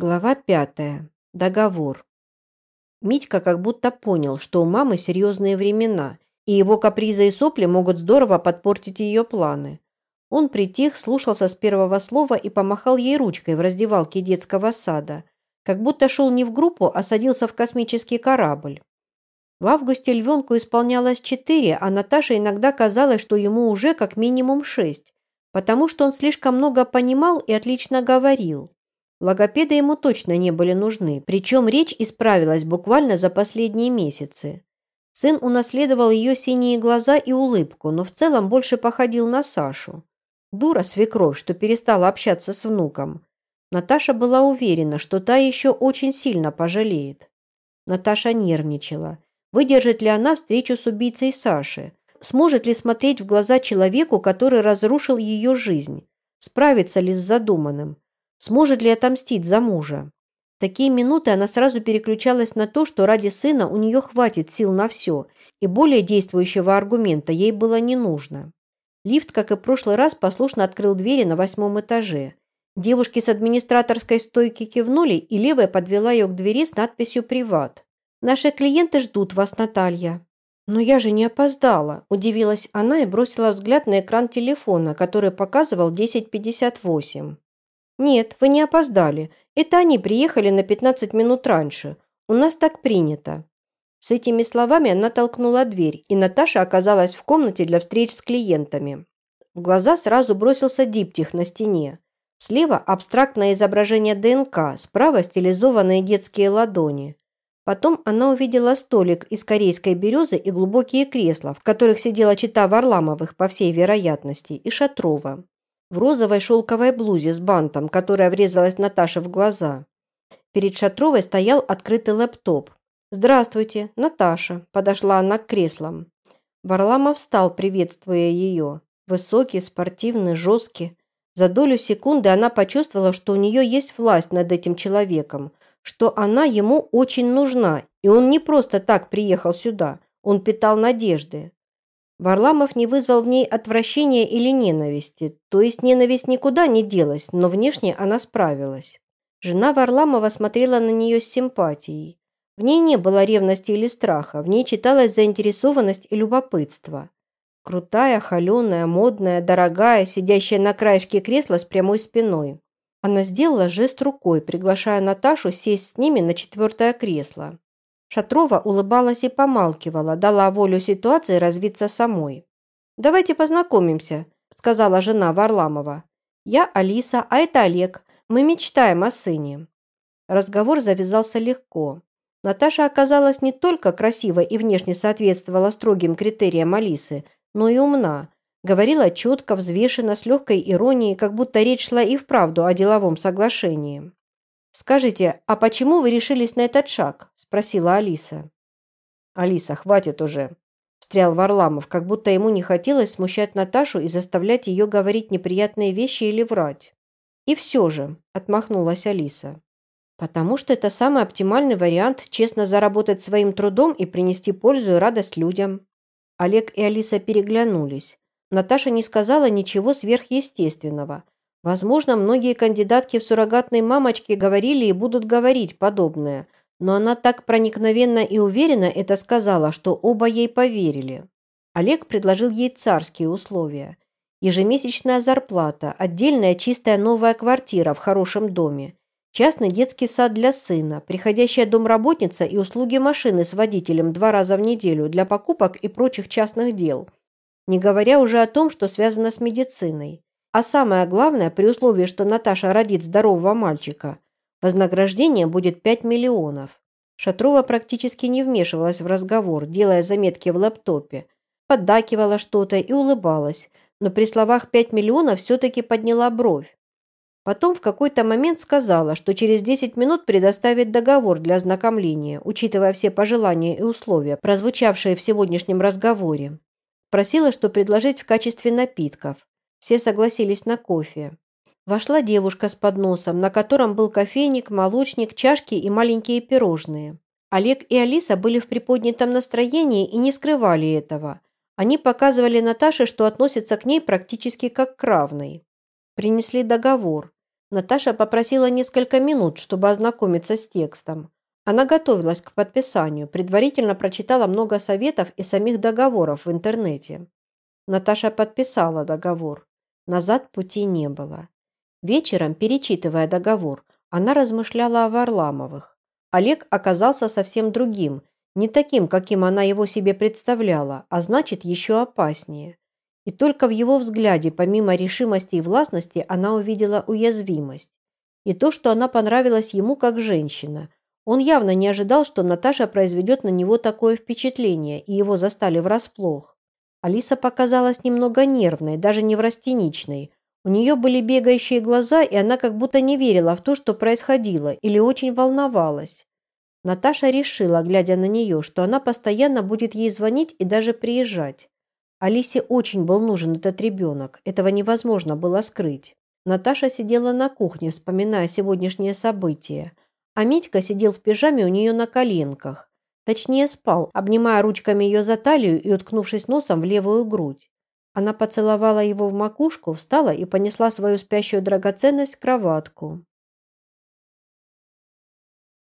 Глава пятая. Договор. Митька как будто понял, что у мамы серьезные времена, и его капризы и сопли могут здорово подпортить ее планы. Он притих, слушался с первого слова и помахал ей ручкой в раздевалке детского сада, как будто шел не в группу, а садился в космический корабль. В августе львенку исполнялось четыре, а Наташе иногда казалось, что ему уже как минимум шесть, потому что он слишком много понимал и отлично говорил. Логопеды ему точно не были нужны, причем речь исправилась буквально за последние месяцы. Сын унаследовал ее синие глаза и улыбку, но в целом больше походил на Сашу. Дура свекровь, что перестала общаться с внуком. Наташа была уверена, что та еще очень сильно пожалеет. Наташа нервничала. Выдержит ли она встречу с убийцей Саши? Сможет ли смотреть в глаза человеку, который разрушил ее жизнь? Справится ли с задуманным? Сможет ли отомстить за мужа? Такие минуты она сразу переключалась на то, что ради сына у нее хватит сил на все, и более действующего аргумента ей было не нужно. Лифт, как и в прошлый раз, послушно открыл двери на восьмом этаже. Девушки с администраторской стойки кивнули, и левая подвела ее к двери с надписью «Приват». «Наши клиенты ждут вас, Наталья». «Но я же не опоздала», – удивилась она и бросила взгляд на экран телефона, который показывал 10.58. «Нет, вы не опоздали. Это они приехали на 15 минут раньше. У нас так принято». С этими словами она толкнула дверь, и Наташа оказалась в комнате для встреч с клиентами. В глаза сразу бросился диптих на стене. Слева абстрактное изображение ДНК, справа стилизованные детские ладони. Потом она увидела столик из корейской березы и глубокие кресла, в которых сидела чита Варламовых, по всей вероятности, и Шатрова в розовой шелковой блузе с бантом, которая врезалась Наташе в глаза. Перед Шатровой стоял открытый лэптоп. «Здравствуйте, Наташа», – подошла она к креслам. Варламов встал, приветствуя ее. Высокий, спортивный, жесткий. За долю секунды она почувствовала, что у нее есть власть над этим человеком, что она ему очень нужна, и он не просто так приехал сюда, он питал надежды. Варламов не вызвал в ней отвращения или ненависти, то есть ненависть никуда не делась, но внешне она справилась. Жена Варламова смотрела на нее с симпатией. В ней не было ревности или страха, в ней читалась заинтересованность и любопытство. Крутая, холеная, модная, дорогая, сидящая на краешке кресла с прямой спиной. Она сделала жест рукой, приглашая Наташу сесть с ними на четвертое кресло. Шатрова улыбалась и помалкивала, дала волю ситуации развиться самой. «Давайте познакомимся», – сказала жена Варламова. «Я Алиса, а это Олег. Мы мечтаем о сыне». Разговор завязался легко. Наташа оказалась не только красива и внешне соответствовала строгим критериям Алисы, но и умна. Говорила четко, взвешенно, с легкой иронией, как будто речь шла и вправду о деловом соглашении. «Скажите, а почему вы решились на этот шаг?» – спросила Алиса. «Алиса, хватит уже!» – встрял Варламов, как будто ему не хотелось смущать Наташу и заставлять ее говорить неприятные вещи или врать. «И все же», – отмахнулась Алиса. «Потому что это самый оптимальный вариант честно заработать своим трудом и принести пользу и радость людям». Олег и Алиса переглянулись. Наташа не сказала ничего сверхъестественного – Возможно, многие кандидатки в суррогатные мамочки говорили и будут говорить подобное, но она так проникновенно и уверенно это сказала, что оба ей поверили. Олег предложил ей царские условия. Ежемесячная зарплата, отдельная чистая новая квартира в хорошем доме, частный детский сад для сына, приходящая домработница и услуги машины с водителем два раза в неделю для покупок и прочих частных дел. Не говоря уже о том, что связано с медициной. А самое главное, при условии, что Наташа родит здорового мальчика, вознаграждение будет 5 миллионов. Шатрова практически не вмешивалась в разговор, делая заметки в лэптопе. Поддакивала что-то и улыбалась, но при словах 5 миллионов все-таки подняла бровь. Потом в какой-то момент сказала, что через 10 минут предоставит договор для ознакомления, учитывая все пожелания и условия, прозвучавшие в сегодняшнем разговоре. Просила, что предложить в качестве напитков. Все согласились на кофе. Вошла девушка с подносом, на котором был кофейник, молочник, чашки и маленькие пирожные. Олег и Алиса были в приподнятом настроении и не скрывали этого. Они показывали Наташе, что относятся к ней практически как к равной. Принесли договор. Наташа попросила несколько минут, чтобы ознакомиться с текстом. Она готовилась к подписанию, предварительно прочитала много советов и самих договоров в интернете. Наташа подписала договор. Назад пути не было. Вечером, перечитывая договор, она размышляла о Варламовых. Олег оказался совсем другим, не таким, каким она его себе представляла, а значит, еще опаснее. И только в его взгляде, помимо решимости и властности, она увидела уязвимость. И то, что она понравилась ему как женщина. Он явно не ожидал, что Наташа произведет на него такое впечатление, и его застали врасплох. Алиса показалась немного нервной, даже неврастеничной. У нее были бегающие глаза, и она как будто не верила в то, что происходило, или очень волновалась. Наташа решила, глядя на нее, что она постоянно будет ей звонить и даже приезжать. Алисе очень был нужен этот ребенок, этого невозможно было скрыть. Наташа сидела на кухне, вспоминая сегодняшнее событие, а Митька сидел в пижаме у нее на коленках. Точнее спал, обнимая ручками ее за талию и уткнувшись носом в левую грудь. Она поцеловала его в макушку, встала и понесла свою спящую драгоценность в кроватку.